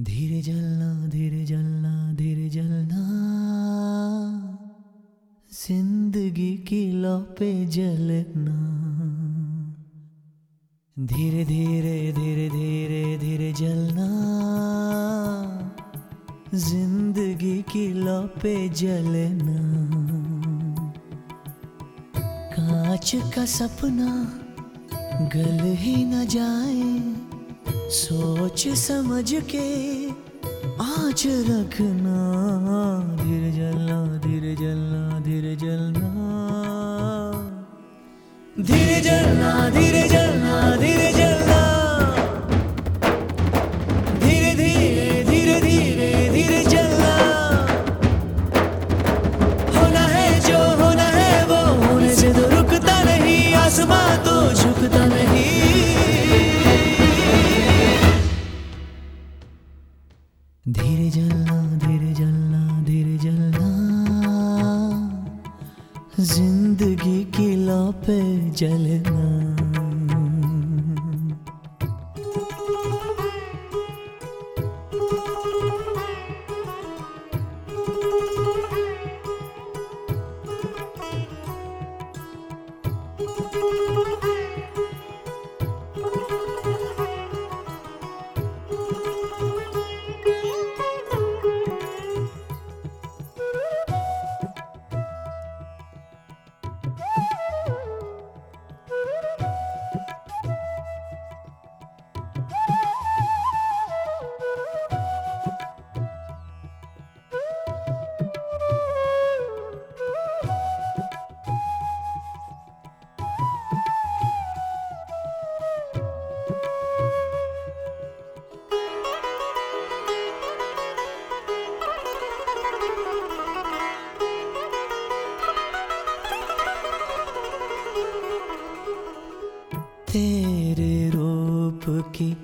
धीरे जलना धीरे जलना धीरे जलना। ज़िंदगी की लौ पे जलना। धीरे धीरे धीरे धीरे धीरे जलना। ज़िंदगी की लौ पे जलना। कांच का सपना गल ही न जाए। सोच समझ के आज रखना धीरे जलना धीरे जलना धीरे जलना। धीरे जलना धीरे जलना धीरे जलना। ज़िंदगी की लापे जलना। तेरे रूप की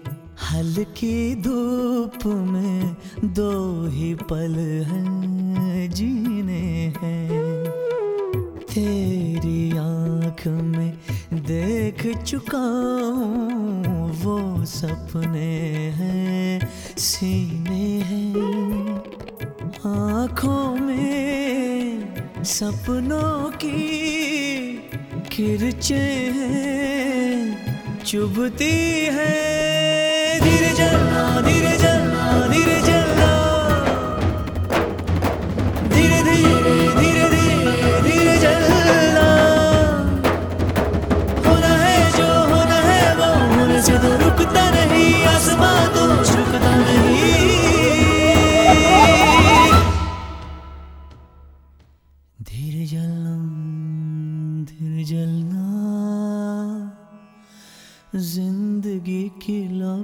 हल्की धूप में दो ही पल हैं जीने हैं। तेरी आँख में देख चुका हूँ वो सपने हैं, सीने हैं। आँखों में सपनों की किरचे हैं। चुभती है। धीरे जलना धीरे जलना धीरे जलना धीरे धीरे धीरे धीरे धीरे जलना होना है जो होना है वो, होने से तो रुकता नहीं, आसमां तो झुकता नहीं। धीरे जलना धीरे जलना ज़िंदगी की लौ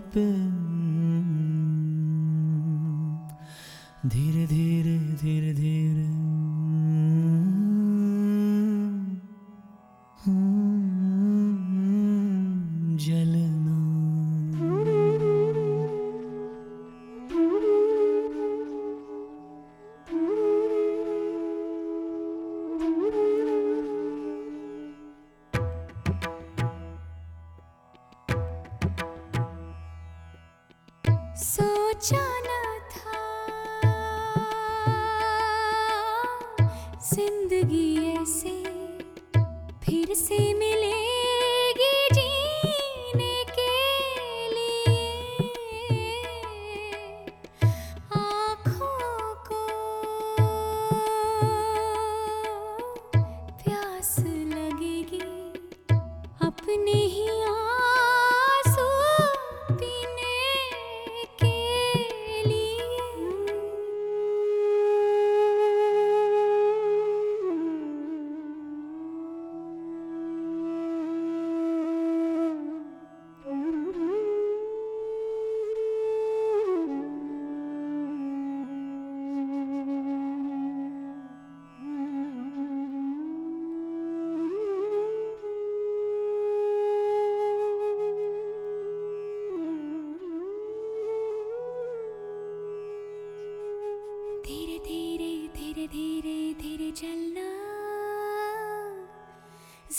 धीरे धीरे धीरे धीरे। सोचा न था। ज़िंदगी ऐसे फिर से मिलेगी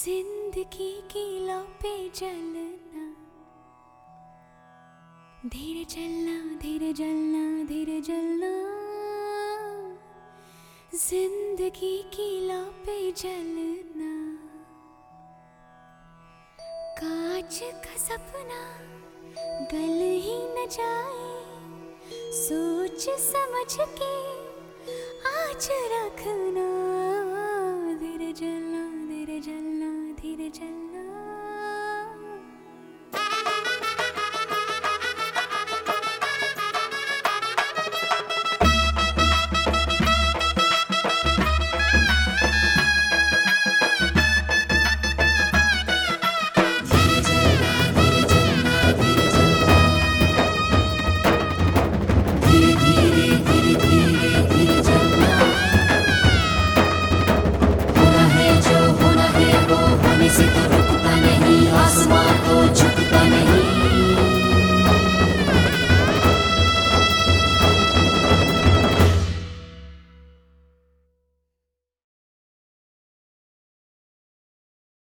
ज़िंदगी की पे चलना धीरे चलना, धीरे जलना धीरे जलना। ज़िंदगी की पे जलना। कांच का सपना गल ही न जाए। सोच समझ के आज रखना। धीरे जलना।